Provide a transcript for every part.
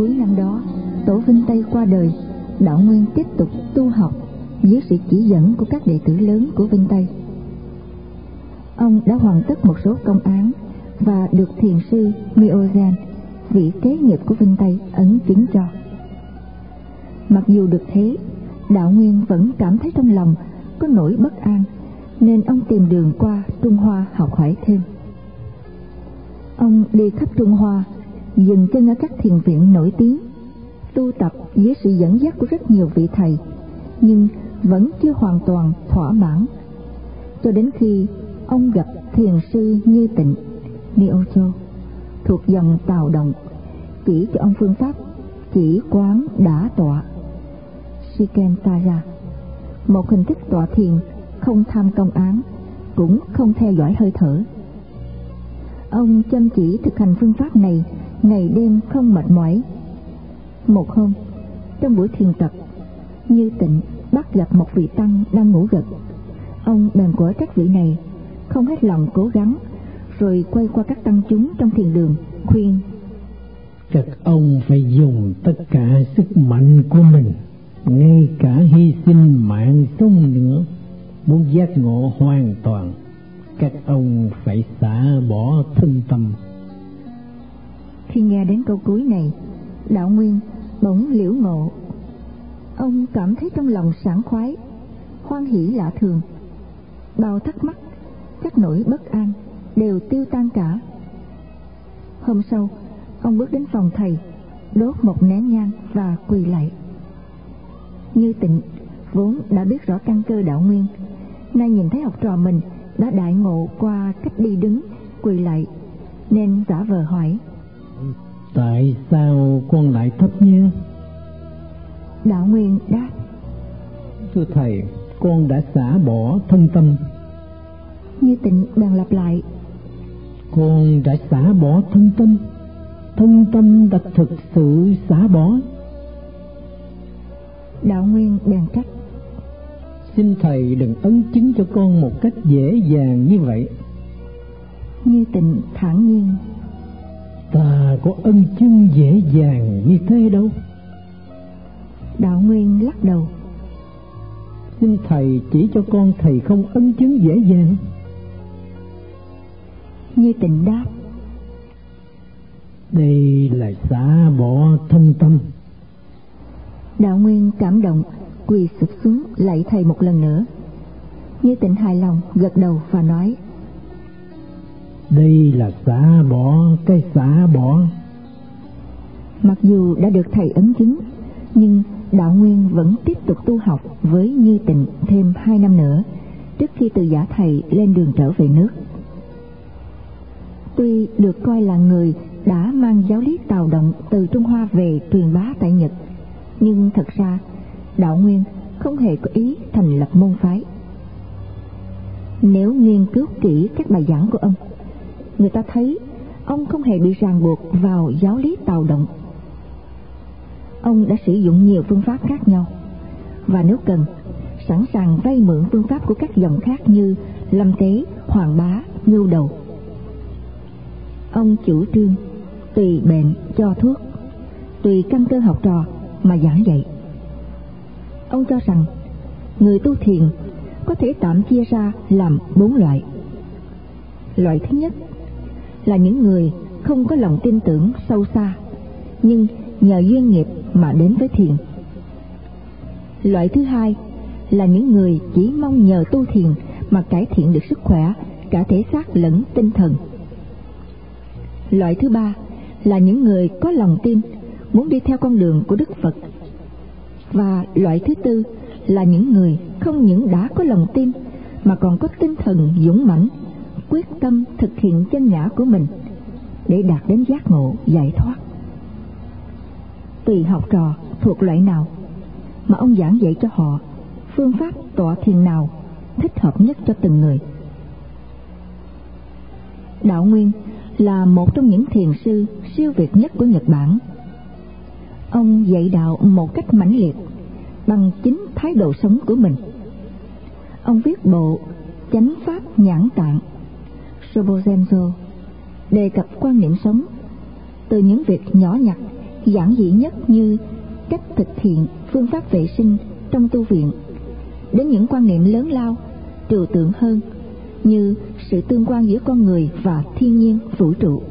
cuối năm đó tổ vinh tây qua đời đạo nguyên tiếp tục tu học dưới sự chỉ dẫn của các đệ tử lớn của vinh tây ông đã hoàn tất một số công án và được thiền sư Miogen, vị kế nghiệp của Vinh Tây, ấn chứng cho. Mặc dù được thế, Đạo Nguyên vẫn cảm thấy trong lòng có nỗi bất an, nên ông tìm đường qua Trung Hoa học hỏi thêm. Ông đi khắp Trung Hoa, dừng chân ở các thiền viện nổi tiếng, tu tập dưới sự dẫn dắt của rất nhiều vị thầy, nhưng vẫn chưa hoàn toàn thỏa mãn. Cho đến khi ông gặp thiền sư Như Tịnh Niocho thuộc dòng Tào Động chỉ cho ông phương pháp chỉ quán đã tọa Shikentara một hình thức tọa thiền không tham công án cũng không theo dõi hơi thở ông chăm chỉ thực hành phương pháp này ngày đêm không mệt mỏi. Một hôm, trong buổi thiền tập, như tịnh bắt gặp một vị tăng đang ngủ gật. Ông bèn của các vị này, không hết lòng cố gắng, rồi quay qua các tăng chúng trong thiền đường, khuyên. Các ông phải dùng tất cả sức mạnh của mình, ngay cả hy sinh mạng sống nữa, muốn giác ngộ hoàn toàn. Các ông phải xả bỏ thân tâm khi nghe đến câu cuối này, đạo nguyên bỗng liễu ngộ. Ông cảm thấy trong lòng sảng khoái, hoan hỷ lạ thường. Bao thắc mắc các nỗi bất an đều tiêu tan cả. Hôm sau, ông bước đến phòng thầy, đốt một nén nhang và quỳ lạy như tịnh, vốn đã biết rõ căn cơ đạo nguyên, nay nhìn thấy học trò mình đã đại ngộ qua cách đi đứng, quỳ lạy nên giả vờ hỏi tại sao con lại thấp nhé? Đạo nguyên đáp. Thưa thầy con đã xả bỏ thân tâm. Như tịnh bèn lặp lại. Con đã xả bỏ thân tâm. Thân tâm đã thực sự xả bỏ. Đạo nguyên bèn trách. Xin thầy đừng ấn chứng cho con một cách dễ dàng như vậy. Như tịnh thản nhiên ta có ân chứng dễ dàng như thế đâu. Đạo nguyên lắc đầu. Xin thầy chỉ cho con thầy không ân chứng dễ dàng. Như tịnh đáp. Đây là xả bỏ thân tâm. Đạo nguyên cảm động quỳ sụp xuống lạy thầy một lần nữa. Như tịnh hài lòng gật đầu và nói đây là xả bỏ cái xả bỏ mặc dù đã được thầy ấn chứng nhưng đạo nguyên vẫn tiếp tục tu học với như tịnh thêm hai năm nữa trước khi từ giả thầy lên đường trở về nước tuy được coi là người đã mang giáo lý tào động từ Trung Hoa về truyền bá tại Nhật, nhưng thật ra Đạo Nguyên không hề có ý thành lập môn phái. Nếu nghiên cứu kỹ các bài giảng của ông, người ta thấy ông không hề bị ràng buộc vào giáo lý tào động. Ông đã sử dụng nhiều phương pháp khác nhau, và nếu cần, sẵn sàng vay mượn phương pháp của các dòng khác như Lâm Tế, Hoàng Bá, Ngưu Đầu. Ông chủ trương tùy bệnh cho thuốc tùy căn cơ học trò mà giảng dạy. Ông cho rằng người tu thiền có thể tạm chia ra làm bốn loại. Loại thứ nhất là những người không có lòng tin tưởng sâu xa nhưng nhờ duyên nghiệp mà đến với thiền loại thứ hai là những người chỉ mong nhờ tu thiền mà cải thiện được sức khỏe cả thể xác lẫn tinh thần Loại thứ ba là những người có lòng tin, muốn đi theo con đường của Đức Phật. Và loại thứ tư là những người không những đã có lòng tin mà còn có tinh thần dũng mãnh, quyết tâm thực hiện chân ngã của mình để đạt đến giác ngộ, giải thoát. Tùy học trò thuộc loại nào mà ông giảng dạy cho họ, phương pháp tọa thiền nào thích hợp nhất cho từng người. Đạo Nguyên là một trong những thiền sư siêu việt nhất của Nhật Bản. Ông dạy đạo một cách mãnh liệt bằng chính thái độ sống của mình. Ông viết bộ Chánh pháp nhãn tạng Sobozenzo đề cập quan niệm sống. Từ những việc nhỏ nhặt, giản dị nhất như cách thực hiện phương pháp vệ sinh trong tu viện, đến những quan niệm lớn lao, trừu tượng hơn như sự tương quan giữa con người và thiên nhiên, vũ trụ.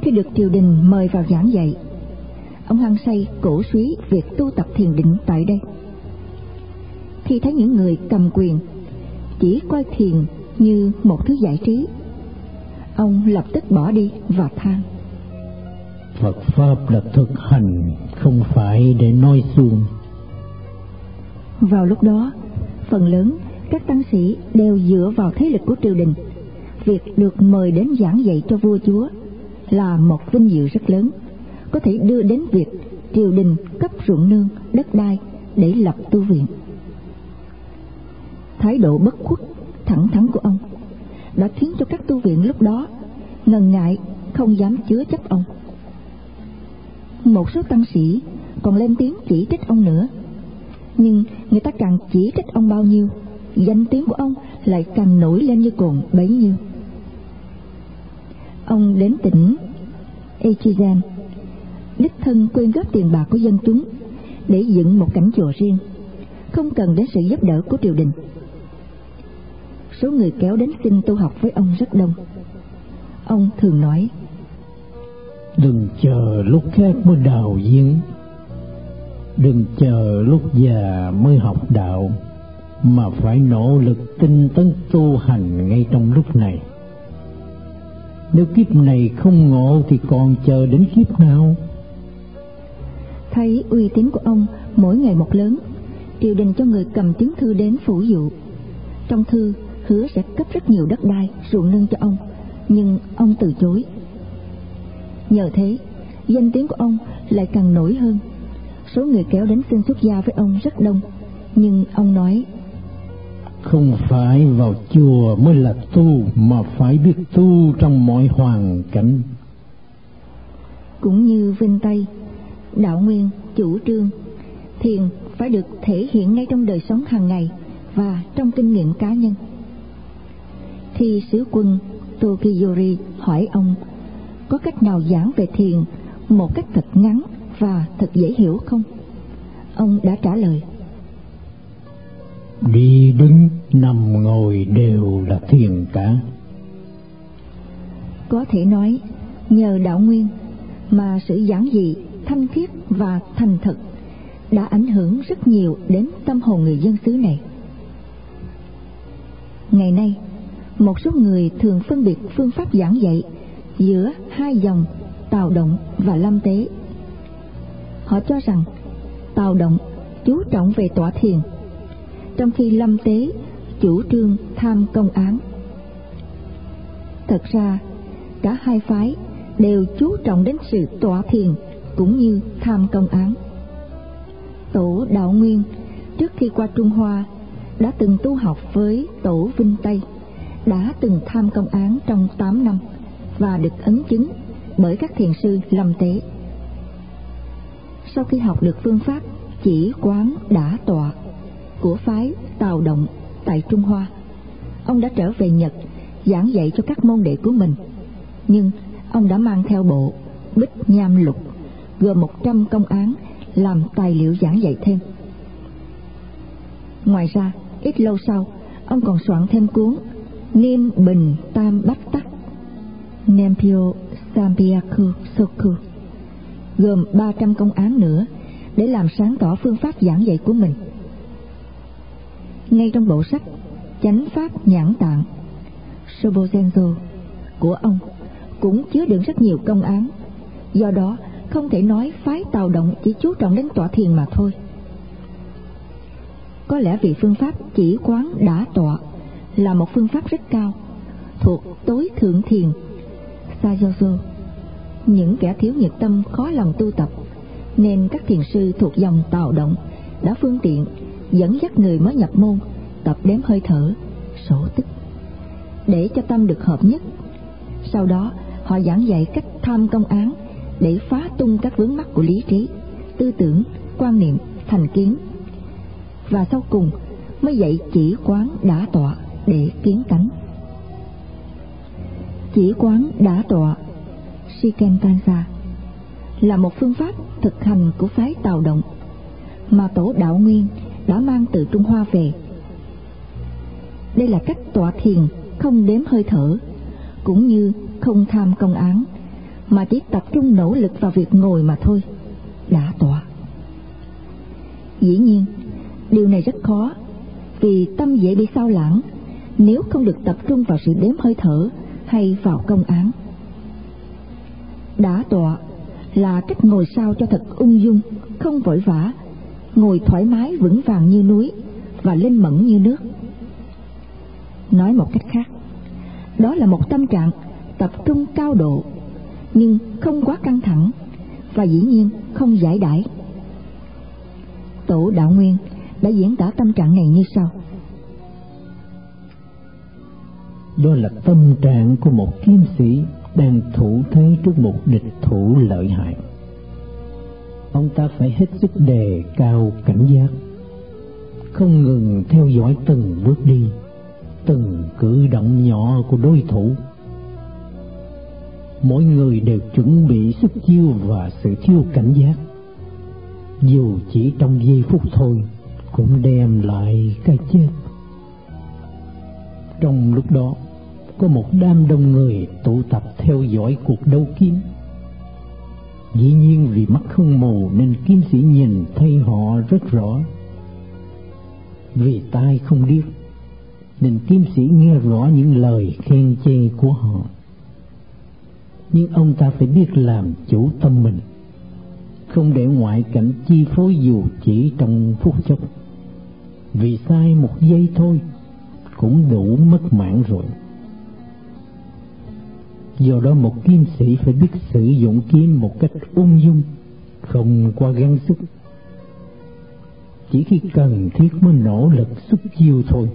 Khi được triều đình mời vào giảng dạy, ông hăng say cổ suý việc tu tập thiền định tại đây. Khi thấy những người cầm quyền, chỉ coi thiền như một thứ giải trí. Ông lập tức bỏ đi và than. Phật Pháp là thực hành không phải để nói suông vào lúc đó phần lớn các tăng sĩ đều dựa vào thế lực của triều đình. Việc được mời đến giảng dạy cho vua chúa là một vinh dự rất lớn. Có thể đưa đến việc triều đình cấp ruộng nương đất đai để lập tu viện. Thái độ bất khuất thẳng thắn của ông. Đã khiến cho các tu viện lúc đó ngần ngại, không dám chứa chấp ông. Một số tăng sĩ còn lên tiếng chỉ trích ông nữa. Nhưng người ta càng chỉ trích ông bao nhiêu, danh tiếng của ông lại càng nổi lên như cồn bấy nhiêu. Ông đến tỉnh Echizen đích thân quyên góp tiền bạc của dân chúng để dựng một cảnh chùa riêng, không cần đến sự giúp đỡ của triều đình số người kéo đến xin tu học với ông rất đông. Ông thường nói đừng chờ lúc khác mới đào giếng. Đừng chờ lúc già mới học đạo mà phải nỗ lực tinh tấn tu hành ngay trong lúc này. Nếu kiếp này không ngộ thì còn chờ đến kiếp nào? Thấy uy tín của ông mỗi ngày một lớn triều đình cho người cầm chứng thư đến phủ dụ. Trong thư hứa sẽ cấp rất nhiều đất đai ruộng nương cho ông nhưng ông từ chối. Nhờ thế danh tiếng của ông lại càng nổi hơn. Số người kéo đến xin xuất gia với ông rất đông nhưng ông nói không phải vào chùa mới là tu mà phải biết tu trong mọi hoàn cảnh. Cũng như vinh tây đạo nguyên chủ trương thiền phải được thể hiện ngay trong đời sống hàng ngày và trong kinh nghiệm cá nhân khi sứ quân Tokiyori hỏi ông có cách nào giảng về thiền một cách thật ngắn và thật dễ hiểu không? Ông đã trả lời. Đi đứng nằm ngồi đều là thiền cả. Có thể nói nhờ đạo nguyên mà sự giảng dị thanh khiết và thành thật đã ảnh hưởng rất nhiều đến tâm hồn người dân xứ này. Ngày nay một số người thường phân biệt phương pháp giảng dạy giữa hai dòng tào động và lâm tế. Họ cho rằng tào động chú trọng về tọa thiền, trong khi lâm tế chủ trương tham công án. Thật ra, cả hai phái đều chú trọng đến sự tọa thiền cũng như tham công án. Tổ đạo nguyên trước khi qua trung hoa đã từng tu học với tổ vinh tây đã từng tham công án trong 8 năm và được ấn chứng bởi các thiền sư lâm tế sau khi học được phương pháp chỉ quán đã tọa của phái Tào Động tại Trung Hoa. Ông đã trở về Nhật giảng dạy cho các môn đệ của mình. Nhưng ông đã mang theo bộ Bích Nham Lục gồm một trăm công án làm tài liệu giảng dạy thêm. Ngoài ra, ít lâu sau, ông còn soạn thêm cuốn Niêm Bình Tam Bách Tắc. Nempio sambiaku Soku gồm 300 công án nữa để làm sáng tỏ phương pháp giảng dạy của mình. Ngay trong bộ sách chánh pháp nhãn tạng, Sobozenzo của ông cũng chứa đựng rất nhiều công án. Do đó, không thể nói phái tào động chỉ chú trọng đến tọa thiền mà thôi. Có lẽ vì phương pháp chỉ quán đã tọa là một phương pháp rất cao, thuộc tối thượng thiền. Sajoso những kẻ thiếu nhiệt tâm khó lòng tu tập, nên các thiền sư thuộc dòng tào động đã phương tiện dẫn dắt người mới nhập môn tập đếm hơi thở, sổ tức để cho tâm được hợp nhất. Sau đó, họ giảng dạy cách tham công án để phá tung các vướng mắc của lý trí, tư tưởng, quan niệm, thành kiến, và sau cùng mới dạy chỉ quán đã tọa để kiến tánh chỉ quán đã tọa Shikentansa là một phương pháp thực hành của phái Tào Động mà tổ đạo nguyên đã mang từ Trung Hoa về. Đây là cách tọa thiền không đếm hơi thở, cũng như không tham công án, mà chỉ tập trung nỗ lực vào việc ngồi mà thôi, đã tọa. Dĩ nhiên, điều này rất khó, vì tâm dễ bị sao lãng nếu không được tập trung vào sự đếm hơi thở hay vào công án. Đã tọa là cách ngồi sao cho thật ung dung, không vội vã, ngồi thoải mái vững vàng như núi và lên mẫn như nước. Nói một cách khác, đó là một tâm trạng tập trung cao độ, nhưng không quá căng thẳng và dĩ nhiên không giải đãi. Tổ Đạo Nguyên đã diễn tả tâm trạng này như sau. Đó là tâm trạng của một kiếm sĩ đang thủ thế trước một địch thủ lợi hại. Ông ta phải hết sức đề cao cảnh giác, không ngừng theo dõi từng bước đi, từng cử động nhỏ của đối thủ. Mỗi người đều chuẩn bị sức chiêu và sự thiếu cảnh giác. Dù chỉ trong giây phút thôi, cũng đem lại cái chết. Trong lúc đó, có một đám đông người tụ tập theo dõi cuộc đấu kiếm. Dĩ nhiên vì mắt không mù nên kiếm sĩ nhìn thấy họ rất rõ. Vì tai không điếc nên kiếm sĩ nghe rõ những lời khen chê của họ. Nhưng ông ta phải biết làm chủ tâm mình, không để ngoại cảnh chi phối dù chỉ trong phút chốc. Vì sai một giây thôi cũng đủ mất mạng rồi. Do đó một kiếm sĩ phải biết sử dụng kiếm một cách ung dung, không qua gắng sức. Chỉ khi cần thiết mới nỗ lực xuất chiêu thôi.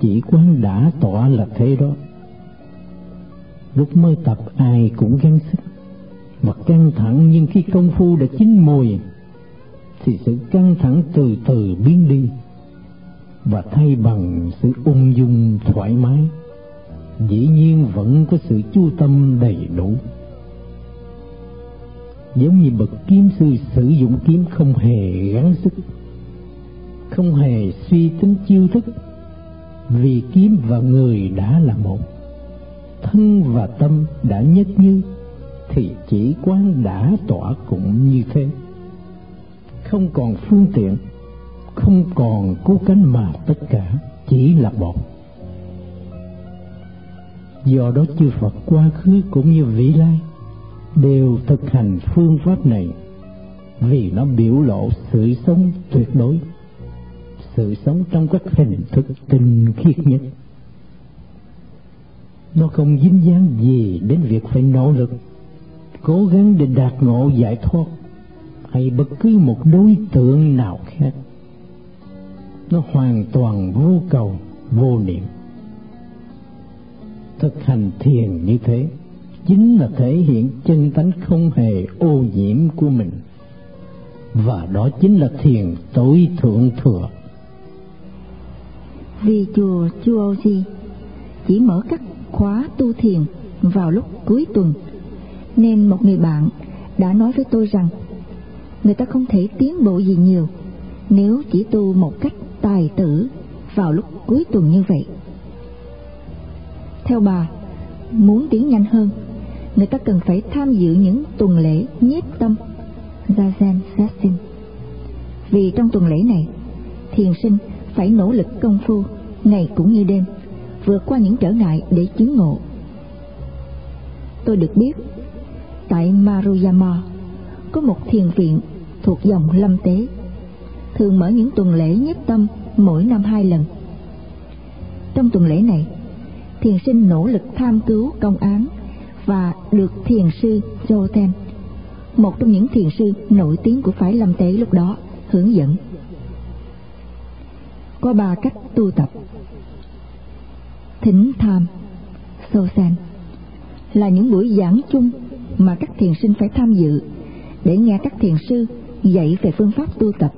Chỉ quán đã tỏa là thế đó. Lúc mới tập ai cũng gắng sức, mặt căng thẳng nhưng khi công phu đã chín mùi, thì sự căng thẳng từ từ biến đi và thay bằng sự ung dung thoải mái, dĩ nhiên vẫn có sự chu tâm đầy đủ. Giống như bậc kiếm sư sử dụng kiếm không hề gắng sức, không hề suy tính chiêu thức, vì kiếm và người đã là một. Thân và tâm đã nhất như, thì chỉ quán đã tỏa cũng như thế. Không còn phương tiện không còn cố cánh mà tất cả chỉ là một do đó chư Phật quá khứ cũng như vị lai đều thực hành phương pháp này vì nó biểu lộ sự sống tuyệt đối, sự sống trong các hình thức tinh khiết nhất. Nó không dính dáng gì đến việc phải nỗ lực, cố gắng để đạt ngộ giải thoát hay bất cứ một đối tượng nào khác nó hoàn toàn vô cầu, vô niệm. Thực hành thiền như thế, chính là thể hiện chân tánh không hề ô nhiễm của mình. Và đó chính là thiền tối thượng thừa. Vì chùa chuoji Di chỉ mở các khóa tu thiền vào lúc cuối tuần, nên một người bạn đã nói với tôi rằng, người ta không thể tiến bộ gì nhiều nếu chỉ tu một cách tài tử vào lúc cuối tuần như vậy theo bà, muốn tiến nhanh hơn, người ta cần phải tham dự những tuần lễ nhiếp tâm Zazen Sassin. Vì trong tuần lễ này, thiền sinh phải nỗ lực công phu ngày cũng như đêm, vượt qua những trở ngại để chứng ngộ. Tôi được biết, tại Maruyama có một thiền viện thuộc dòng lâm tế, thường mở những tuần lễ nhất tâm mỗi năm hai lần. Trong tuần lễ này, thiền sinh nỗ lực tham cứu công án và được thiền sư Joten, một trong những thiền sư nổi tiếng của phái lâm tế lúc đó, hướng dẫn. Có ba cách tu tập. Thính tham, Sosan là những buổi giảng chung mà các thiền sinh phải tham dự để nghe các thiền sư dạy về phương pháp tu tập.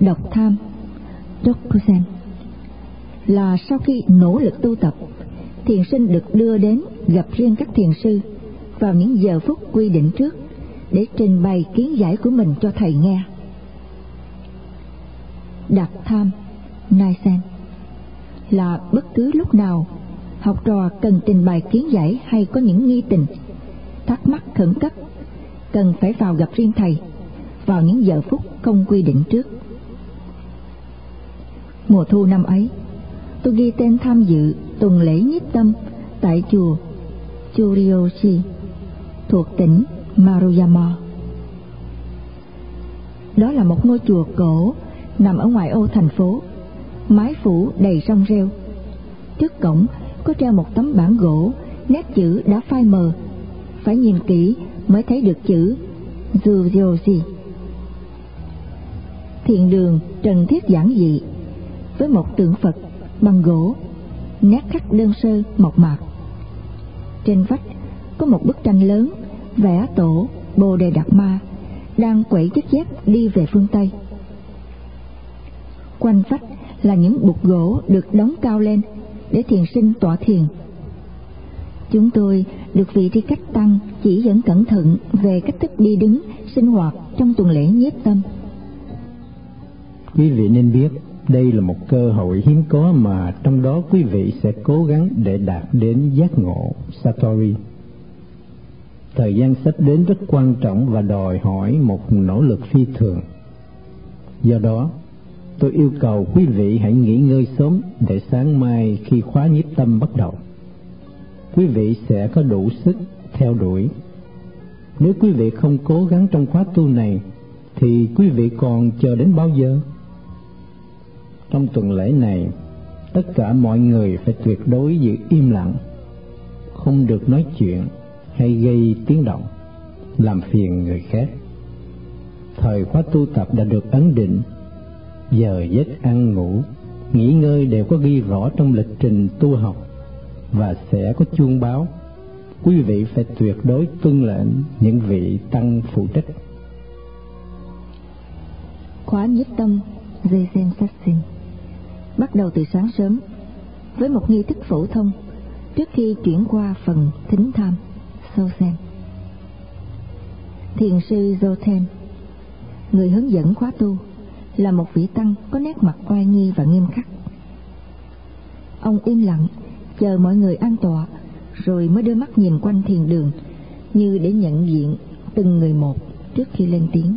Độc tham, Dokusen là sau khi nỗ lực tu tập, thiền sinh được đưa đến gặp riêng các thiền sư vào những giờ phút quy định trước để trình bày kiến giải của mình cho thầy nghe. Đặt tham, nai sen là bất cứ lúc nào học trò cần trình bày kiến giải hay có những nghi tình, thắc mắc khẩn cấp, cần phải vào gặp riêng thầy vào những giờ phút không quy định trước. Mùa thu năm ấy, tôi ghi tên tham dự tuần lễ nhiếp tâm tại chùa Churioshi thuộc tỉnh Maruyama. Đó là một ngôi chùa cổ nằm ở ngoại ô thành phố, mái phủ đầy rong rêu. Trước cổng có treo một tấm bảng gỗ, nét chữ đã phai mờ, phải nhìn kỹ mới thấy được chữ Jurioshi. Thiền đường trần thiết giản dị với một tượng Phật bằng gỗ, nét khắc đơn sơ mộc mạc. Trên vách có một bức tranh lớn vẽ tổ Bồ Đề Đạt Ma đang quẩy chiếc dép đi về phương Tây. Quanh vách là những bục gỗ được đóng cao lên để thiền sinh tọa thiền. Chúng tôi được vị tri cách tăng chỉ dẫn cẩn thận về cách thức đi đứng, sinh hoạt trong tuần lễ nhiếp tâm. Quý vị nên biết đây là một cơ hội hiếm có mà trong đó quý vị sẽ cố gắng để đạt đến giác ngộ Satori. Thời gian sắp đến rất quan trọng và đòi hỏi một nỗ lực phi thường. Do đó, tôi yêu cầu quý vị hãy nghỉ ngơi sớm để sáng mai khi khóa nhiếp tâm bắt đầu. Quý vị sẽ có đủ sức theo đuổi. Nếu quý vị không cố gắng trong khóa tu này, thì quý vị còn chờ đến bao giờ? Trong tuần lễ này, tất cả mọi người phải tuyệt đối giữ im lặng, không được nói chuyện hay gây tiếng động, làm phiền người khác. Thời khóa tu tập đã được ấn định, giờ giấc ăn ngủ, nghỉ ngơi đều có ghi rõ trong lịch trình tu học và sẽ có chuông báo. Quý vị phải tuyệt đối tuân lệnh những vị tăng phụ trách. Khóa nhất tâm dây xem sát sinh bắt đầu từ sáng sớm. Với một nghi thức phổ thông trước khi chuyển qua phần thính tham sâu xem. Thiền sư Zoten, người hướng dẫn khóa tu là một vị tăng có nét mặt oai nghi và nghiêm khắc. Ông im lặng chờ mọi người an tọa rồi mới đưa mắt nhìn quanh thiền đường như để nhận diện từng người một trước khi lên tiếng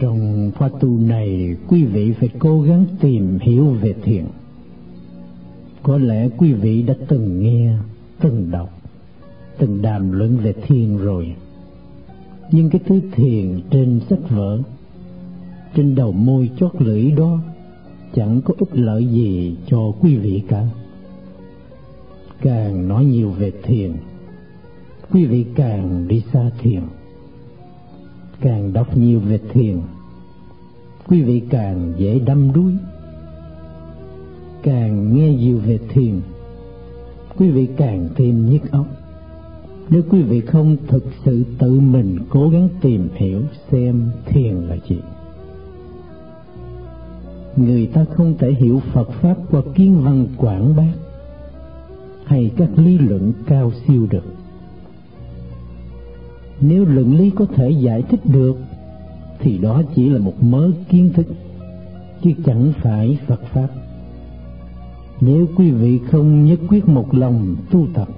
trong khóa tu này, quý vị phải cố gắng tìm hiểu về thiền. Có lẽ quý vị đã từng nghe, từng đọc, từng đàm luận về thiền rồi. Nhưng cái thứ thiền trên sách vở, trên đầu môi chót lưỡi đó, chẳng có ích lợi gì cho quý vị cả. Càng nói nhiều về thiền, quý vị càng đi xa thiền càng đọc nhiều về thiền, quý vị càng dễ đâm đuối. Càng nghe nhiều về thiền, quý vị càng thêm nhức óc. Nếu quý vị không thực sự tự mình cố gắng tìm hiểu xem thiền là gì. Người ta không thể hiểu phật pháp qua kiến văn quảng bác hay các lý luận cao siêu được nếu luận lý có thể giải thích được thì đó chỉ là một mớ kiến thức chứ chẳng phải Phật pháp. Nếu quý vị không nhất quyết một lòng tu tập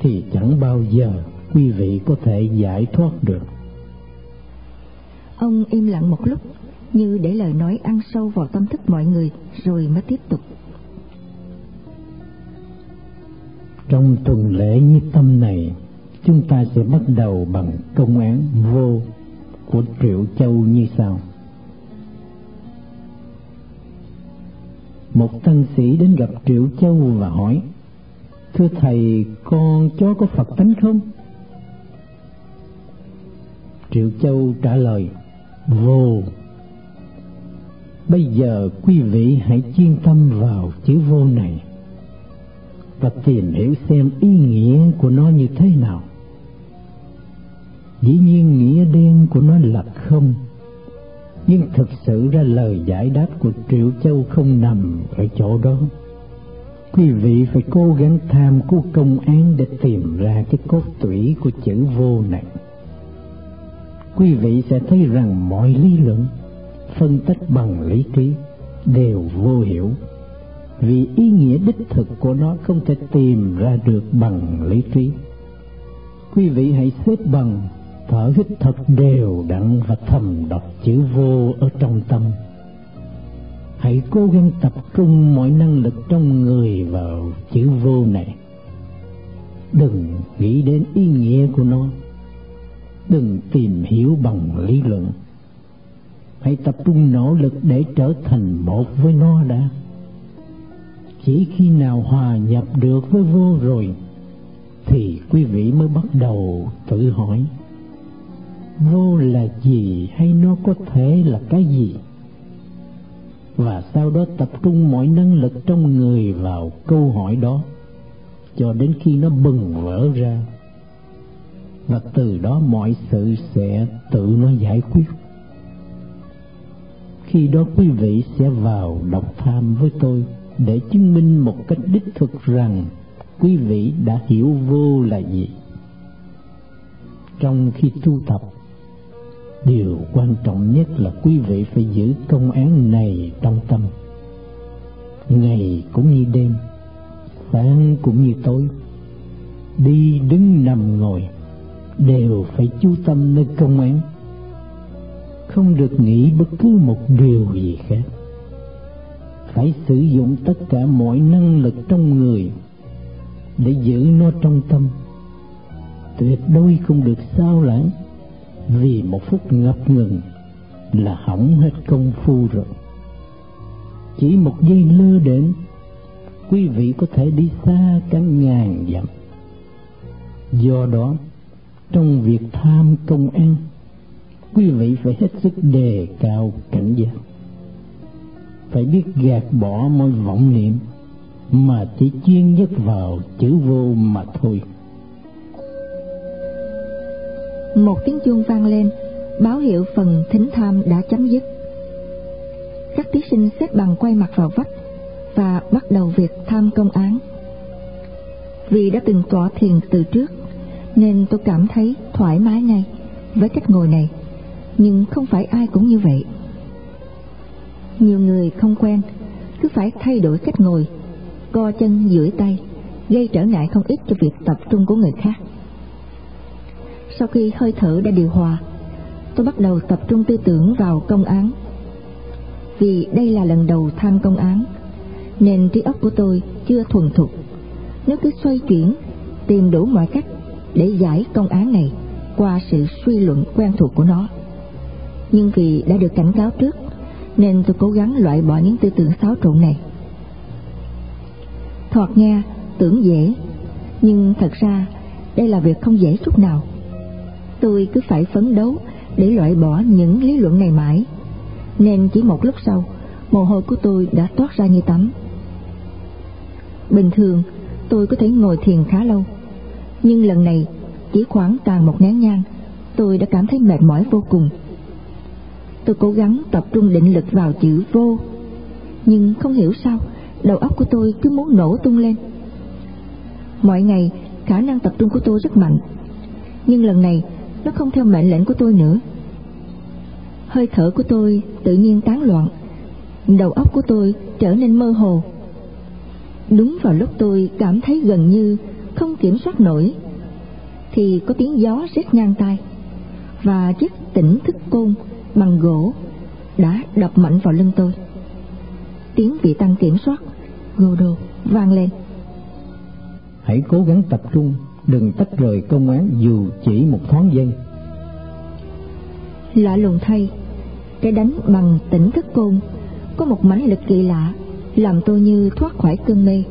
thì chẳng bao giờ quý vị có thể giải thoát được. Ông im lặng một lúc như để lời nói ăn sâu vào tâm thức mọi người rồi mới tiếp tục. Trong tuần lễ nhiếp tâm này, chúng ta sẽ bắt đầu bằng công án vô của Triệu Châu như sau. Một tăng sĩ đến gặp Triệu Châu và hỏi, Thưa Thầy, con chó có Phật tánh không? Triệu Châu trả lời, Vô. Bây giờ quý vị hãy chuyên tâm vào chữ vô này và tìm hiểu xem ý nghĩa của nó như thế nào dĩ nhiên nghĩa đen của nó là không. Nhưng thực sự ra lời giải đáp của triệu châu không nằm ở chỗ đó. Quý vị phải cố gắng tham cứu công án để tìm ra cái cốt tủy của chữ vô này. Quý vị sẽ thấy rằng mọi lý luận, phân tích bằng lý trí đều vô hiểu. Vì ý nghĩa đích thực của nó không thể tìm ra được bằng lý trí. Quý vị hãy xếp bằng thở hít thật đều đặn và thầm đọc chữ vô ở trong tâm. Hãy cố gắng tập trung mọi năng lực trong người vào chữ vô này. Đừng nghĩ đến ý nghĩa của nó. Đừng tìm hiểu bằng lý luận. Hãy tập trung nỗ lực để trở thành một với nó đã. Chỉ khi nào hòa nhập được với vô rồi, thì quý vị mới bắt đầu tự hỏi vô là gì hay nó có thể là cái gì? Và sau đó tập trung mọi năng lực trong người vào câu hỏi đó, cho đến khi nó bừng vỡ ra. Và từ đó mọi sự sẽ tự nó giải quyết. Khi đó quý vị sẽ vào đọc tham với tôi để chứng minh một cách đích thực rằng quý vị đã hiểu vô là gì. Trong khi tu tập điều quan trọng nhất là quý vị phải giữ công án này trong tâm. Ngày cũng như đêm, sáng cũng như tối, đi đứng nằm ngồi đều phải chú tâm nơi công án. Không được nghĩ bất cứ một điều gì khác. Phải sử dụng tất cả mọi năng lực trong người để giữ nó trong tâm. Tuyệt đối không được sao lãng vì một phút ngập ngừng là hỏng hết công phu rồi. Chỉ một giây lơ đến quý vị có thể đi xa cả ngàn dặm. Do đó, trong việc tham công ăn, quý vị phải hết sức đề cao cảnh giác. Phải biết gạt bỏ mọi vọng niệm mà chỉ chuyên nhất vào chữ vô mà thôi một tiếng chuông vang lên, báo hiệu phần thính tham đã chấm dứt. Các thí sinh xếp bằng quay mặt vào vách và bắt đầu việc tham công án. Vì đã từng tọa thiền từ trước, nên tôi cảm thấy thoải mái ngay với cách ngồi này. Nhưng không phải ai cũng như vậy. Nhiều người không quen, cứ phải thay đổi cách ngồi, co chân duỗi tay, gây trở ngại không ít cho việc tập trung của người khác sau khi hơi thở đã điều hòa, tôi bắt đầu tập trung tư tưởng vào công án. Vì đây là lần đầu tham công án, nên trí óc của tôi chưa thuần thục. Nếu cứ xoay chuyển, tìm đủ mọi cách để giải công án này qua sự suy luận quen thuộc của nó. Nhưng vì đã được cảnh cáo trước, nên tôi cố gắng loại bỏ những tư tưởng xáo trộn này. Thoạt nghe tưởng dễ, nhưng thật ra đây là việc không dễ chút nào tôi cứ phải phấn đấu để loại bỏ những lý luận này mãi. Nên chỉ một lúc sau, mồ hôi của tôi đã toát ra như tắm. Bình thường, tôi có thể ngồi thiền khá lâu, nhưng lần này, chỉ khoảng tàn một nén nhang, tôi đã cảm thấy mệt mỏi vô cùng. Tôi cố gắng tập trung định lực vào chữ vô, nhưng không hiểu sao, đầu óc của tôi cứ muốn nổ tung lên. Mọi ngày, khả năng tập trung của tôi rất mạnh, nhưng lần này nó không theo mệnh lệnh của tôi nữa. Hơi thở của tôi tự nhiên tán loạn. Đầu óc của tôi trở nên mơ hồ. Đúng vào lúc tôi cảm thấy gần như không kiểm soát nổi, thì có tiếng gió rít ngang tai và chiếc tỉnh thức côn bằng gỗ đã đập mạnh vào lưng tôi. Tiếng vị tăng kiểm soát gô đô vang lên. Hãy cố gắng tập trung đừng tách rời công án dù chỉ một thoáng giây. Lạ lùng thay, cái đánh bằng tỉnh thức côn, có một mãnh lực kỳ lạ, làm tôi như thoát khỏi cơn mê.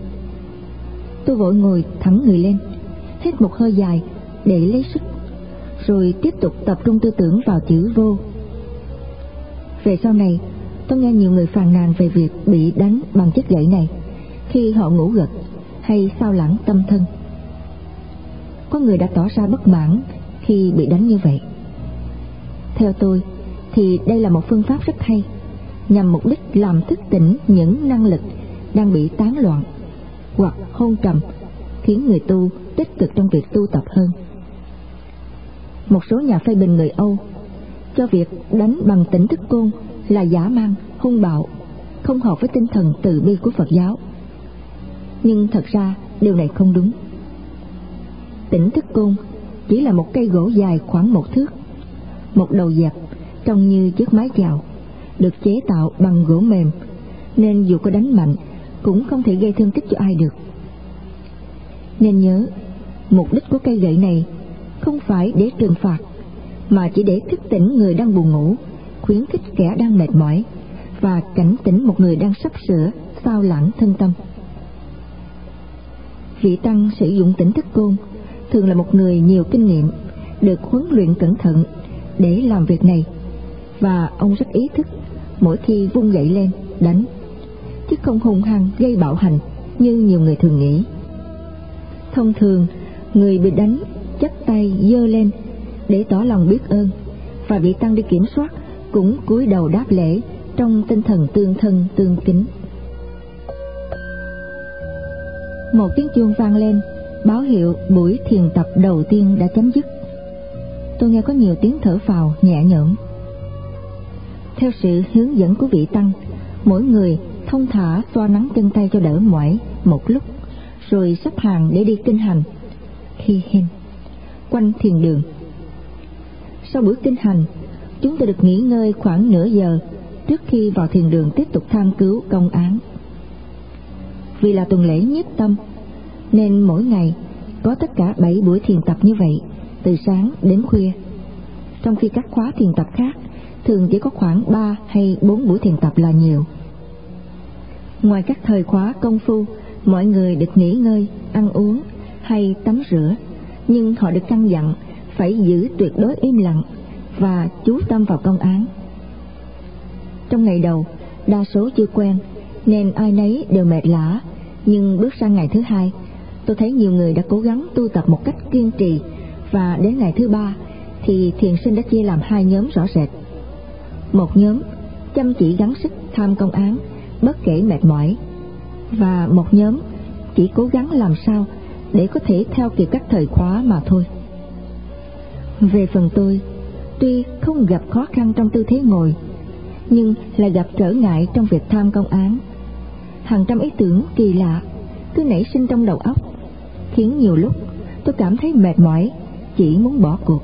Tôi vội ngồi thẳng người lên, hít một hơi dài để lấy sức, rồi tiếp tục tập trung tư tưởng vào chữ vô. Về sau này, tôi nghe nhiều người phàn nàn về việc bị đánh bằng chiếc gậy này, khi họ ngủ gật hay sao lãng tâm thân có người đã tỏ ra bất mãn khi bị đánh như vậy theo tôi thì đây là một phương pháp rất hay nhằm mục đích làm thức tỉnh những năng lực đang bị tán loạn hoặc hôn trầm khiến người tu tích cực trong việc tu tập hơn. Một số nhà phê bình người Âu cho việc đánh bằng tỉnh thức côn là giả mang, hung bạo, không hợp với tinh thần từ bi của Phật giáo. Nhưng thật ra điều này không đúng. Tỉnh thức côn chỉ là một cây gỗ dài khoảng một thước, một đầu dẹp trông như chiếc mái chào, được chế tạo bằng gỗ mềm, nên dù có đánh mạnh cũng không thể gây thương tích cho ai được. Nên nhớ, mục đích của cây gậy này không phải để trừng phạt, mà chỉ để thức tỉnh người đang buồn ngủ, khuyến khích kẻ đang mệt mỏi và cảnh tỉnh một người đang sắp sửa sao lãng thân tâm. Vị tăng sử dụng tỉnh thức côn thường là một người nhiều kinh nghiệm, được huấn luyện cẩn thận để làm việc này. Và ông rất ý thức mỗi khi vung gậy lên đánh chứ không hung hăng gây bạo hành như nhiều người thường nghĩ. Thông thường người bị đánh chắp tay giơ lên để tỏ lòng biết ơn và vị tăng đi kiểm soát cũng cúi đầu đáp lễ trong tinh thần tương thân tương kính. Một tiếng chuông vang lên báo hiệu buổi thiền tập đầu tiên đã chấm dứt. Tôi nghe có nhiều tiếng thở phào, nhẹ nhõm. Theo sự hướng dẫn của vị tăng, mỗi người thông thả xoa nắng chân tay cho đỡ mỏi một lúc, rồi sắp hàng để đi kinh hành. Khi hen quanh thiền đường. Sau buổi kinh hành, chúng tôi được nghỉ ngơi khoảng nửa giờ trước khi vào thiền đường tiếp tục tham cứu công án. Vì là tuần lễ nhất tâm nên mỗi ngày có tất cả bảy buổi thiền tập như vậy từ sáng đến khuya trong khi các khóa thiền tập khác thường chỉ có khoảng 3 hay 4 buổi thiền tập là nhiều. Ngoài các thời khóa công phu, mọi người được nghỉ ngơi, ăn uống hay tắm rửa, nhưng họ được căn dặn phải giữ tuyệt đối im lặng và chú tâm vào công án. Trong ngày đầu, đa số chưa quen nên ai nấy đều mệt lả, nhưng bước sang ngày thứ hai, tôi thấy nhiều người đã cố gắng tu tập một cách kiên trì. Và đến ngày thứ ba, thì thiền sinh đã chia làm hai nhóm rõ rệt. Một nhóm chăm chỉ gắng sức tham công án, bất kể mệt mỏi. Và một nhóm chỉ cố gắng làm sao để có thể theo kịp các thời khóa mà thôi. Về phần tôi, tuy không gặp khó khăn trong tư thế ngồi, nhưng lại gặp trở ngại trong việc tham công án. Hàng trăm ý tưởng kỳ lạ cứ nảy sinh trong đầu óc khiến nhiều lúc tôi cảm thấy mệt mỏi, chỉ muốn bỏ cuộc.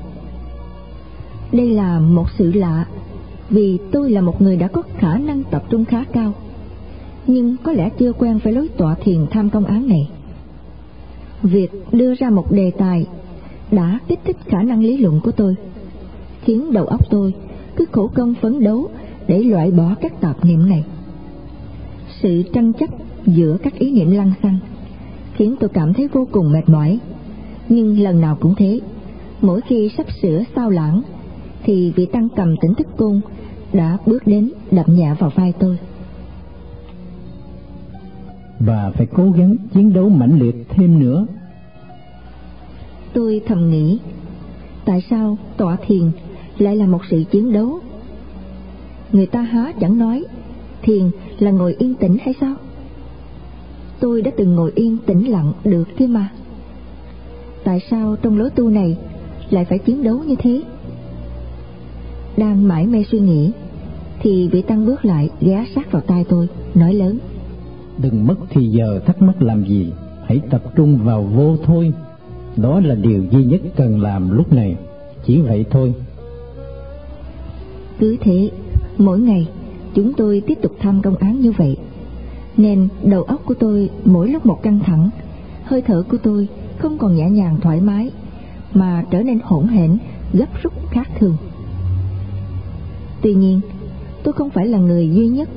Đây là một sự lạ, vì tôi là một người đã có khả năng tập trung khá cao, nhưng có lẽ chưa quen với lối tọa thiền tham công án này. Việc đưa ra một đề tài đã kích thích khả năng lý luận của tôi, khiến đầu óc tôi cứ khổ công phấn đấu để loại bỏ các tạp niệm này. Sự tranh chấp giữa các ý niệm lăng xăng khiến tôi cảm thấy vô cùng mệt mỏi. Nhưng lần nào cũng thế mỗi khi sắp sửa sao lãng thì vị tăng cầm tỉnh thức côn đã bước đến đập nhẹ vào vai tôi. Và phải cố gắng chiến đấu mãnh liệt thêm nữa. Tôi thầm nghĩ tại sao tọa thiền lại là một sự chiến đấu? Người ta há chẳng nói thiền là ngồi yên tĩnh hay sao tôi đã từng ngồi yên tĩnh lặng được kia mà. Tại sao trong lối tu này lại phải chiến đấu như thế? Đang mãi mê suy nghĩ thì vị tăng bước lại ghé sát vào tai tôi nói lớn. Đừng mất thì giờ thắc mắc làm gì hãy tập trung vào vô thôi. Đó là điều duy nhất cần làm lúc này chỉ vậy thôi. Cứ thế mỗi ngày chúng tôi tiếp tục thăm công án như vậy nên đầu óc của tôi mỗi lúc một căng thẳng. Hơi thở của tôi không còn nhẹ nhàng thoải mái, mà trở nên hỗn hển, gấp rút khác thường. Tuy nhiên, tôi không phải là người duy nhất,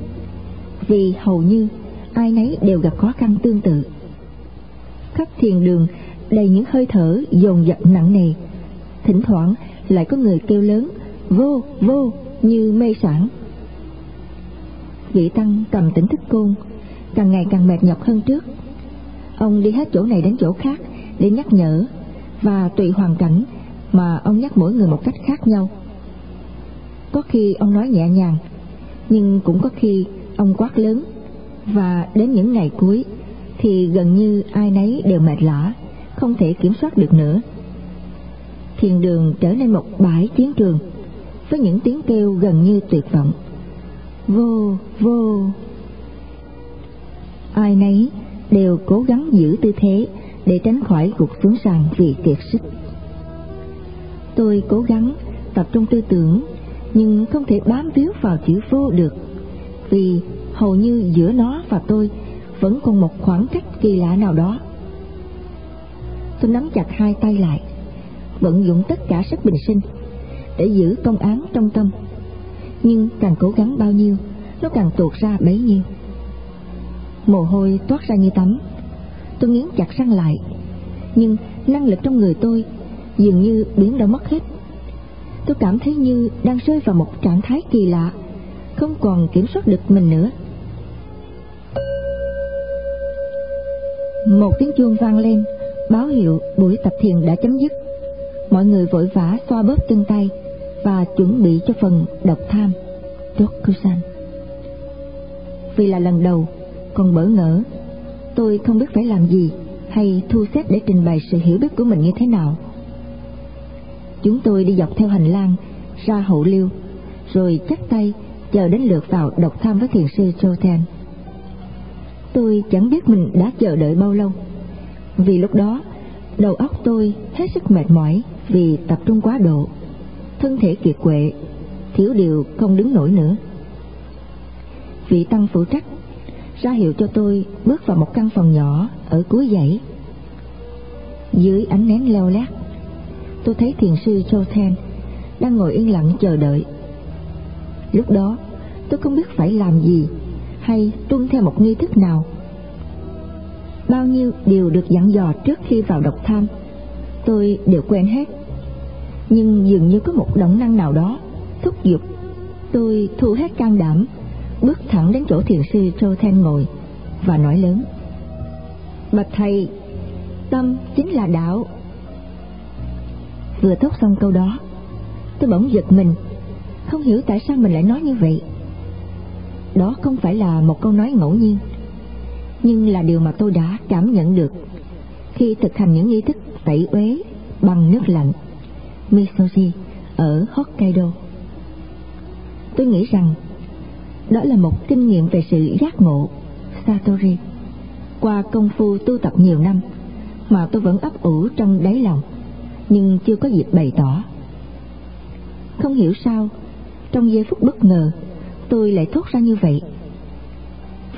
vì hầu như ai nấy đều gặp khó khăn tương tự. Khắp thiền đường đầy những hơi thở dồn dập nặng nề, thỉnh thoảng lại có người kêu lớn, vô vô, như mê sản vị tăng cầm tỉnh thức côn càng ngày càng mệt nhọc hơn trước ông đi hết chỗ này đến chỗ khác để nhắc nhở và tùy hoàn cảnh mà ông nhắc mỗi người một cách khác nhau có khi ông nói nhẹ nhàng nhưng cũng có khi ông quát lớn và đến những ngày cuối thì gần như ai nấy đều mệt lả, không thể kiểm soát được nữa. Thiền đường trở nên một bãi chiến trường với những tiếng kêu gần như tuyệt vọng. Vô, vô. Ai nấy đều cố gắng giữ tư thế để tránh khỏi gục xuống sàn vì kiệt sức. Tôi cố gắng tập trung tư tưởng nhưng không thể bám víu vào chữ vô được vì hầu như giữa nó và tôi vẫn còn một khoảng cách kỳ lạ nào đó. Tôi nắm chặt hai tay lại, vận dụng tất cả sức bình sinh để giữ công án trong tâm. Nhưng càng cố gắng bao nhiêu, nó càng tuột ra bấy nhiêu. Mồ hôi toát ra như tắm. Tôi nghiến chặt răng lại, nhưng năng lực trong người tôi dường như biến đâu mất hết. Tôi cảm thấy như đang rơi vào một trạng thái kỳ lạ, không còn kiểm soát được mình nữa. Một tiếng chuông vang lên, báo hiệu buổi tập thiền đã chấm dứt. Mọi người vội vã xoa bóp chân tay và chuẩn bị cho phần độc tham. Dokusan. Vì là lần đầu, còn bỡ ngỡ, tôi không biết phải làm gì hay thu xếp để trình bày sự hiểu biết của mình như thế nào. Chúng tôi đi dọc theo hành lang ra hậu liêu, rồi chắp tay chờ đến lượt vào độc tham với thiền sư Choten. Tôi chẳng biết mình đã chờ đợi bao lâu, vì lúc đó đầu óc tôi hết sức mệt mỏi vì tập trung quá độ, thân thể kiệt quệ, thiếu điều không đứng nổi nữa. Vị tăng phụ trách ra hiệu cho tôi bước vào một căn phòng nhỏ ở cuối dãy. Dưới ánh nến leo lét, tôi thấy thiền sư Châu Then đang ngồi yên lặng chờ đợi. Lúc đó, tôi không biết phải làm gì hay tuân theo một nghi thức nào. Bao nhiêu điều được dặn dò trước khi vào độc tham, tôi đều quen hết. Nhưng dường như có một động năng nào đó thúc giục, tôi thu hết can đảm, bước thẳng đến chỗ thiền sư Châu Then ngồi và nói lớn: "Bạch thầy, tâm chính là đạo." Vừa thốt xong câu đó, tôi bỗng giật mình, không hiểu tại sao mình lại nói như vậy đó không phải là một câu nói ngẫu nhiên nhưng là điều mà tôi đã cảm nhận được khi thực hành những nghi thức tẩy uế bằng nước lạnh misoji ở Hokkaido. Tôi nghĩ rằng đó là một kinh nghiệm về sự giác ngộ. Satori qua công phu tu tập nhiều năm mà tôi vẫn ấp ủ trong đáy lòng nhưng chưa có dịp bày tỏ. Không hiểu sao, trong giây phút bất ngờ tôi lại thốt ra như vậy.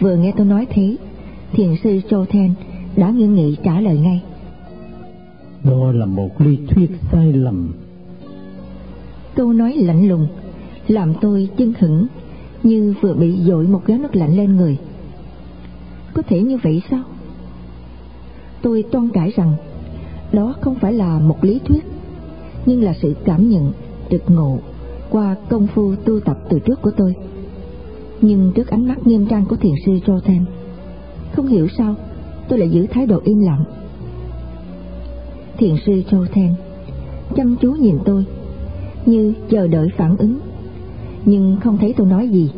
Vừa nghe tôi nói thế thiền sư Choten đã nghiêm nghị trả lời ngay. Đó là một lý thuyết sai lầm. Câu nói lạnh lùng làm tôi chân hững như vừa bị dội một gáo nước lạnh lên người. Có thể như vậy sao? Tôi toan cãi rằng đó không phải là một lý thuyết nhưng là sự cảm nhận trực ngộ qua công phu tu tập từ trước của tôi. Nhưng trước ánh mắt nghiêm trang của thiền sư Joten, không hiểu sao tôi lại giữ thái độ im lặng. Thiền sư Joten chăm chú nhìn tôi, như chờ đợi phản ứng, nhưng không thấy tôi nói gì.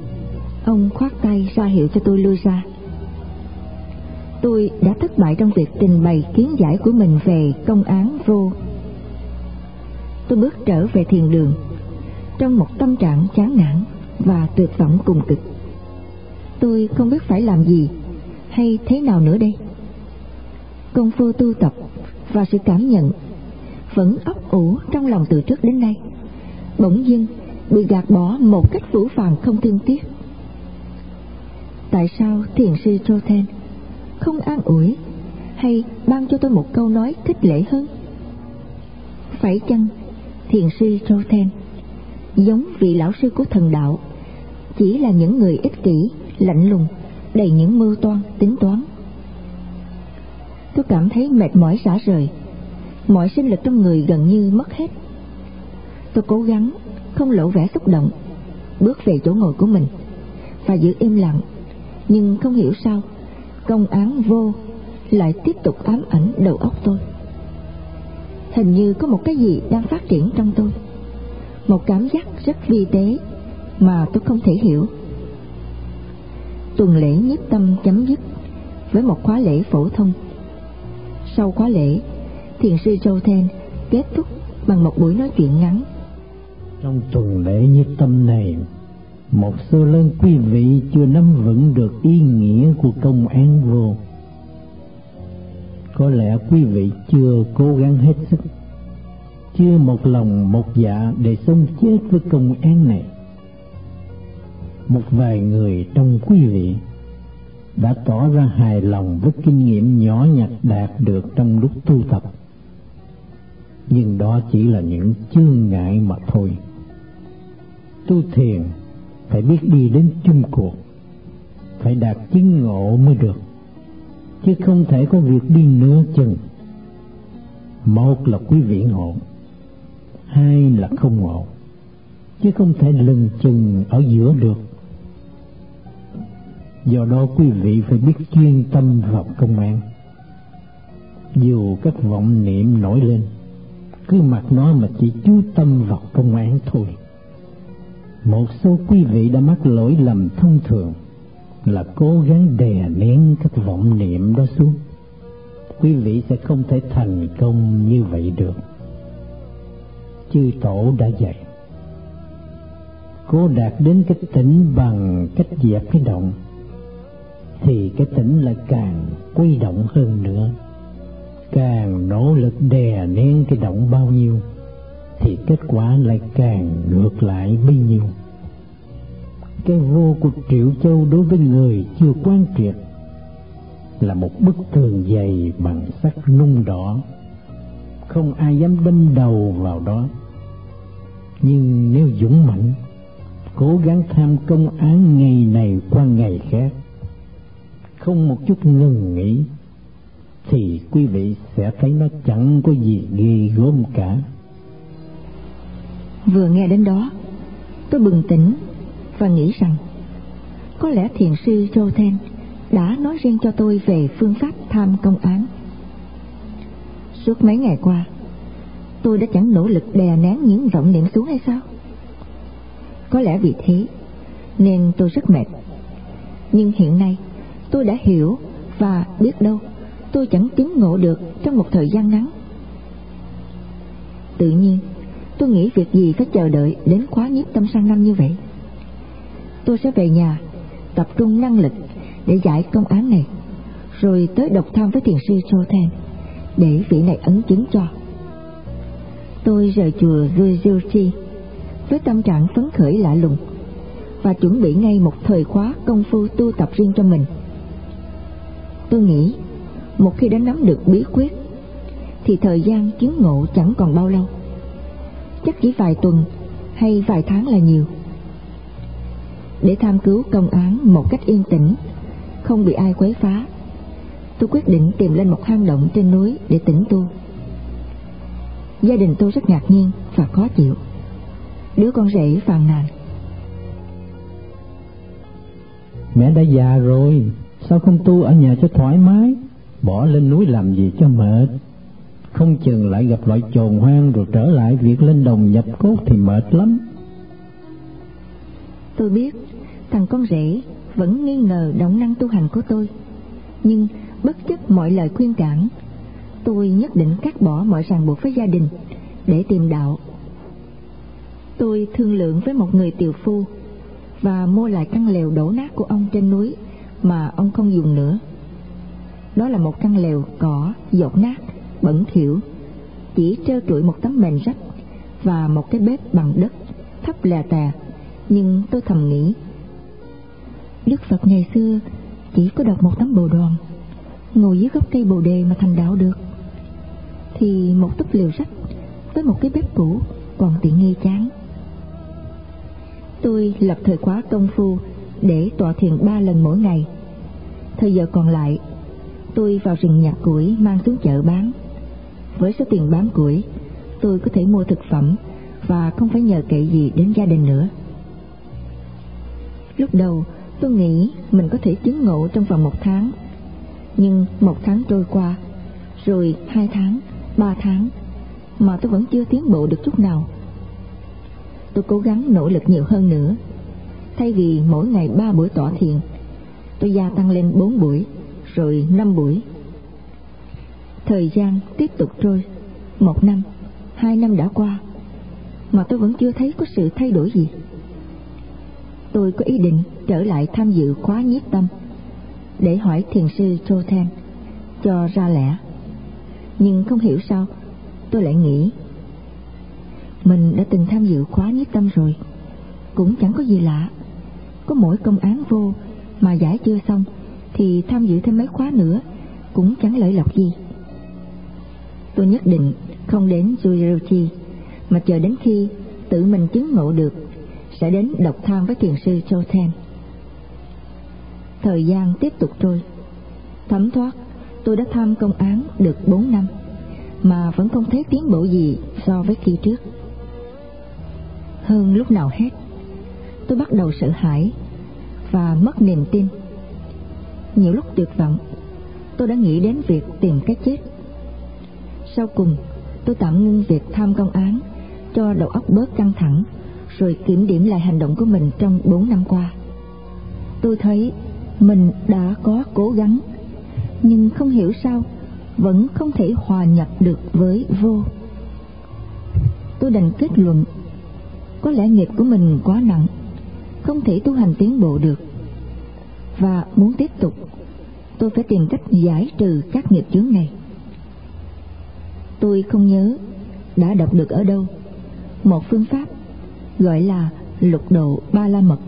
Ông khoát tay ra hiệu cho tôi lui ra. Tôi đã thất bại trong việc trình bày kiến giải của mình về công án vô. Tôi bước trở về thiền đường, trong một tâm trạng chán nản và tuyệt vọng cùng cực tôi không biết phải làm gì hay thế nào nữa đây công phu tu tập và sự cảm nhận vẫn ấp ủ trong lòng từ trước đến nay bỗng dưng bị gạt bỏ một cách phủ phàng không thương tiếc. Tại sao thiền sư Trothen không an ủi hay ban cho tôi một câu nói khích lệ hơn? Phải chăng thiền sư Trothen giống vị lão sư của thần đạo, chỉ là những người ích kỷ, lạnh lùng, đầy những mưu toan, tính toán? Tôi cảm thấy mệt mỏi rã rời, mọi sinh lực trong người gần như mất hết. Tôi cố gắng không lộ vẻ xúc động bước về chỗ ngồi của mình và giữ im lặng nhưng không hiểu sao công án vô lại tiếp tục ám ảnh đầu óc tôi hình như có một cái gì đang phát triển trong tôi một cảm giác rất vi tế mà tôi không thể hiểu tuần lễ nhiếp tâm chấm dứt với một khóa lễ phổ thông. Sau khóa lễ, thiền sư Châu Then kết thúc bằng một buổi nói chuyện ngắn. Trong tuần lễ nhiệt tâm này, một số lớn quý vị chưa nắm vững được ý nghĩa của công án vô. Có lẽ quý vị chưa cố gắng hết sức, chưa một lòng một dạ để sống chết với công án này. Một vài người trong quý vị đã tỏ ra hài lòng với kinh nghiệm nhỏ nhặt đạt được trong lúc tu tập nhưng đó chỉ là những chướng ngại mà thôi tu thiền, phải biết đi đến chung cuộc, phải đạt chứng ngộ mới được, chứ không thể có việc đi nửa chừng. Một là quý vị ngộ, hai là không ngộ, chứ không thể lừng chừng ở giữa được. Do đó quý vị phải biết chuyên tâm vào công an. Dù các vọng niệm nổi lên, cứ mặc nó mà chỉ chú tâm vào công án thôi một số quý vị đã mắc lỗi lầm thông thường là cố gắng đè nén các vọng niệm đó xuống. Quý vị sẽ không thể thành công như vậy được. Chư tổ đã dạy, cố đạt đến cái tỉnh bằng cách dẹp cái động, thì cái tỉnh lại càng quy động hơn nữa. Càng nỗ lực đè nén cái động bao nhiêu thì kết quả lại càng ngược lại bấy nhiêu. Cái vô của triệu châu đối với người chưa quan triệt là một bức tường dày bằng sắt nung đỏ. Không ai dám đâm đầu vào đó. Nhưng nếu dũng mạnh cố gắng tham công án ngày này qua ngày khác, không một chút ngừng nghỉ, thì quý vị sẽ thấy nó chẳng có gì ghê gớm cả vừa nghe đến đó. Tôi bừng tỉnh và nghĩ rằng, có lẽ thiền sư Châu Jothen đã nói riêng cho tôi về phương pháp tham công án. Suốt mấy ngày qua, tôi đã chẳng nỗ lực đè nén những vọng niệm xuống hay sao? Có lẽ vì thế nên tôi rất mệt. Nhưng hiện nay tôi đã hiểu và biết đâu tôi chẳng tiến ngộ được trong một thời gian ngắn. Tự nhiên tôi nghĩ việc gì phải chờ đợi đến khóa nhiếp tâm sang năm như vậy? Tôi sẽ về nhà, tập trung năng lực để giải công án này, rồi tới độc tham với thiền sư Chothen để vị này ấn chứng cho. Tôi rời chùa Zujuchi với tâm trạng phấn khởi lạ lùng và chuẩn bị ngay một thời khóa công phu tu tập riêng cho mình. Tôi nghĩ một khi đã nắm được bí quyết thì thời gian chứng ngộ chẳng còn bao lâu chắc chỉ vài tuần hay vài tháng là nhiều. Để tham cứu công án một cách yên tĩnh, không bị ai quấy phá, tôi quyết định tìm lên một hang động trên núi để tĩnh tu. Gia đình tôi rất ngạc nhiên và khó chịu. Đứa con rể phàn nàn. Mẹ đã già rồi, sao không tu ở nhà cho thoải mái? Bỏ lên núi làm gì cho mệt? Không chừng lại gặp loại trồn hoang rồi trở lại việc lên đồng nhập cốt thì mệt lắm. Tôi biết, thằng con rể vẫn nghi ngờ động năng tu hành của tôi. Nhưng bất chấp mọi lời khuyên cản, tôi nhất định cắt bỏ mọi ràng buộc với gia đình để tìm đạo. Tôi thương lượng với một người tiều phu và mua lại căn lều đổ nát của ông trên núi mà ông không dùng nữa. Đó là một căn lều cỏ dột nát bẩn thỉu. Chỉ treo trụi một tấm mền rách và một cái bếp bằng đất, thấp lè tè. Nhưng tôi thầm nghĩ, đức phật ngày xưa chỉ có đọc một tấm bồ đoàn, ngồi dưới gốc cây bồ đề mà thành đạo được. Thì một túp liều rách với một cái bếp cũ còn tiện nghi chán. Tôi lập thời khóa công phu để tọa thiền ba lần mỗi ngày. Thời giờ còn lại, tôi vào rừng nhặt củi mang xuống chợ bán với số tiền bán củi, tôi có thể mua thực phẩm và không phải nhờ cậy gì đến gia đình nữa. Lúc đầu, tôi nghĩ mình có thể chứng ngộ trong vòng một tháng. Nhưng một tháng trôi qua, rồi hai tháng, ba tháng, mà tôi vẫn chưa tiến bộ được chút nào. Tôi cố gắng nỗ lực nhiều hơn nữa. Thay vì mỗi ngày ba buổi tọa thiền, tôi gia tăng lên bốn buổi, rồi năm buổi. Thời gian tiếp tục trôi, một năm, hai năm đã qua, mà tôi vẫn chưa thấy có sự thay đổi gì. Tôi có ý định trở lại tham dự khóa nhiếp tâm để hỏi thiền sư Choten cho ra lẽ. Nhưng không hiểu sao, tôi lại nghĩ mình đã từng tham dự khóa nhiếp tâm rồi, cũng chẳng có gì lạ. Có mỗi công án vô mà giải chưa xong thì tham dự thêm mấy khóa nữa cũng chẳng lợi lộc gì. Tôi nhất định không đến Juiruchi mà chờ đến khi tự mình chứng ngộ được sẽ đến độc tham với thiền sư Choten. Thời gian tiếp tục trôi. Thấm thoát, tôi đã tham công án được 4 năm mà vẫn không thấy tiến bộ gì so với kỳ trước. Hơn lúc nào hết, tôi bắt đầu sợ hãi và mất niềm tin. Nhiều lúc tuyệt vọng, tôi đã nghĩ đến việc tìm cách chết. Sau cùng, tôi tạm ngưng việc tham công án cho đầu óc bớt căng thẳng rồi kiểm điểm lại hành động của mình trong 4 năm qua. Tôi thấy mình đã có cố gắng, nhưng không hiểu sao vẫn không thể hòa nhập được với vô. Tôi đành kết luận, có lẽ nghiệp của mình quá nặng, không thể tu hành tiến bộ được. Và muốn tiếp tục, tôi phải tìm cách giải trừ các nghiệp chướng này. Tôi không nhớ đã đọc được ở đâu. Một phương pháp gọi là lục độ ba la mật.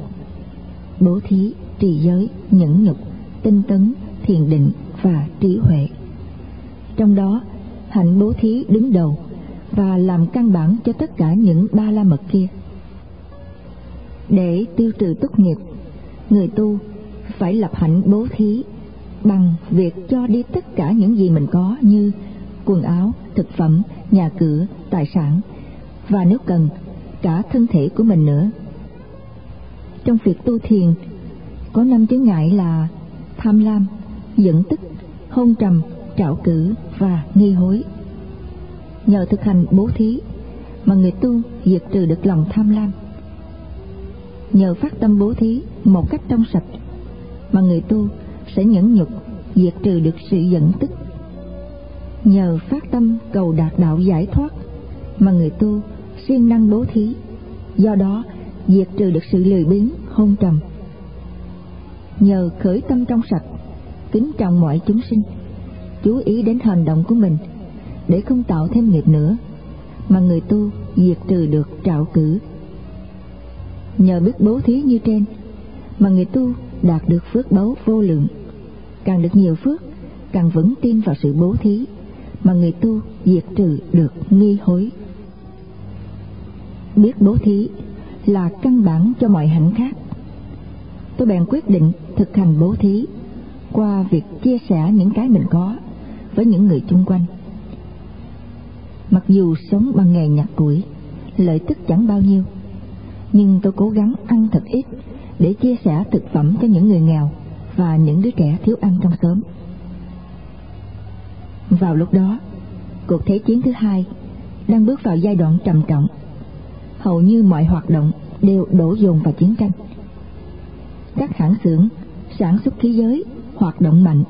Bố thí, trì giới, nhẫn nhục, tinh tấn, thiền định và trí huệ. Trong đó, hạnh bố thí đứng đầu và làm căn bản cho tất cả những ba la mật kia. Để tiêu trừ tốt nghiệp, người tu phải lập hạnh bố thí bằng việc cho đi tất cả những gì mình có như quần áo thực phẩm nhà cửa tài sản và nếu cần cả thân thể của mình nữa. Trong việc tu thiền, có năm chướng ngại là tham lam, giận tức, hôn trầm, trạo cử và nghi hối. Nhờ thực hành bố thí mà người tu diệt trừ được lòng tham lam. Nhờ phát tâm bố thí một cách trong sạch mà người tu sẽ nhẫn nhục diệt trừ được sự giận tức. Nhờ phát tâm cầu đạt đạo giải thoát mà người tu siêng năng bố thí. Do đó, diệt trừ được sự lười biếng, hôn trầm. Nhờ khởi tâm trong sạch, kính trọng mọi chúng sinh, chú ý đến hành động của mình để không tạo thêm nghiệp nữa mà người tu diệt trừ được trạo cử. Nhờ biết bố thí như trên mà người tu đạt được phước báu vô lượng. Càng được nhiều phước, càng vững tin vào sự bố thí mà người tu diệt trừ được nghi hối. Biết bố thí là căn bản cho mọi hạnh khác. Tôi bèn quyết định thực hành bố thí qua việc chia sẻ những cái mình có với những người chung quanh. Mặc dù sống bằng nghề nhặt củi, lợi tức chẳng bao nhiêu, nhưng tôi cố gắng ăn thật ít để chia sẻ thực phẩm cho những người nghèo và những đứa trẻ thiếu ăn trong xóm vào lúc đó cuộc thế chiến thứ hai đang bước vào giai đoạn trầm trọng hầu như mọi hoạt động đều đổ dồn vào chiến tranh. Các hãng xưởng sản xuất khí giới hoạt động mạnh.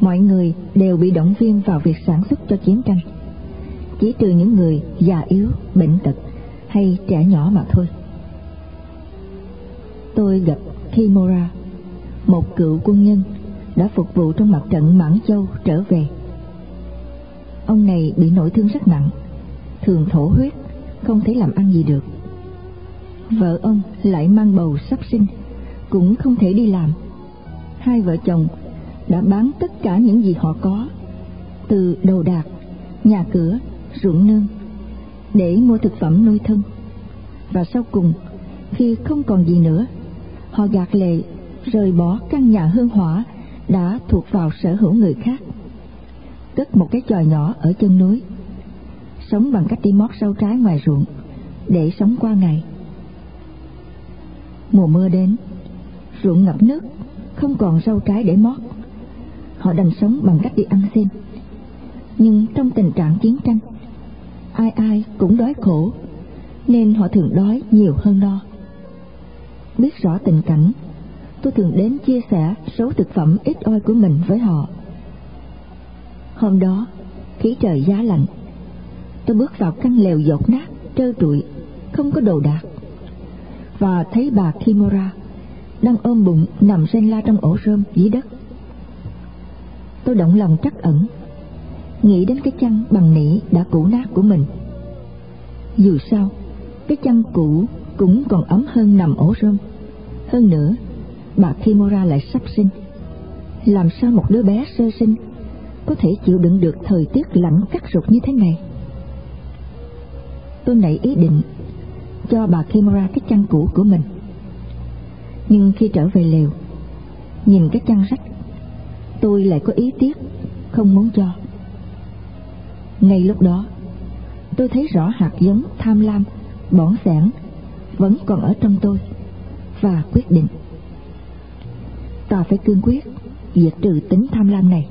Mọi người đều bị động viên vào việc sản xuất cho chiến tranh. Chỉ trừ những người già yếu, bệnh tật hay trẻ nhỏ mà thôi. Tôi gặp Kimura, một cựu quân nhân đã phục vụ trong mặt trận Mãn Châu trở về. Ông này bị nội thương rất nặng, thường thổ huyết không thể làm ăn gì được. Vợ ông lại mang bầu sắp sinh cũng không thể đi làm. Hai vợ chồng đã bán tất cả những gì họ có từ đồ đạc nhà cửa ruộng nương để mua thực phẩm nuôi thân. Và sau cùng khi không còn gì nữa họ gạt lệ rời bỏ căn nhà hương hỏa đã thuộc vào sở hữu người khác cất một cái chòi nhỏ ở chân núi sống bằng cách đi mót sâu trái ngoài ruộng để sống qua ngày. Mùa mưa đến, ruộng ngập nước, không còn rau trái để mót. Họ đành sống bằng cách đi ăn xin. Nhưng trong tình trạng chiến tranh, ai ai cũng đói khổ, nên họ thường đói nhiều hơn no. Biết rõ tình cảnh, tôi thường đến chia sẻ số thực phẩm ít oi của mình với họ. Hôm đó, khí trời giá lạnh, tôi bước vào căn lều dột nát, trơ trụi, không có đồ đạc. Và thấy bà Kimura đang ôm bụng nằm sen la trong ổ rơm dưới đất. Tôi động lòng trắc ẩn, nghĩ đến cái chăn bằng nỉ đã cũ nát của mình. Dù sao, cái chăn cũ cũng còn ấm hơn nằm ổ rơm. Hơn nữa, bà Kimura lại sắp sinh. Làm sao một đứa bé sơ sinh có thể chịu đựng được thời tiết lạnh cắt rụt như thế này? Tôi nảy ý định cho bà Kimura cái chăn cũ của mình. Nhưng khi trở về lều, nhìn cái chăn rách, tôi lại có ý tiếc, không muốn cho. Ngay lúc đó, tôi thấy rõ hạt giống tham lam, bỏng sẻn vẫn còn ở trong tôi và quyết định ta phải cương quyết diệt trừ tính tham lam này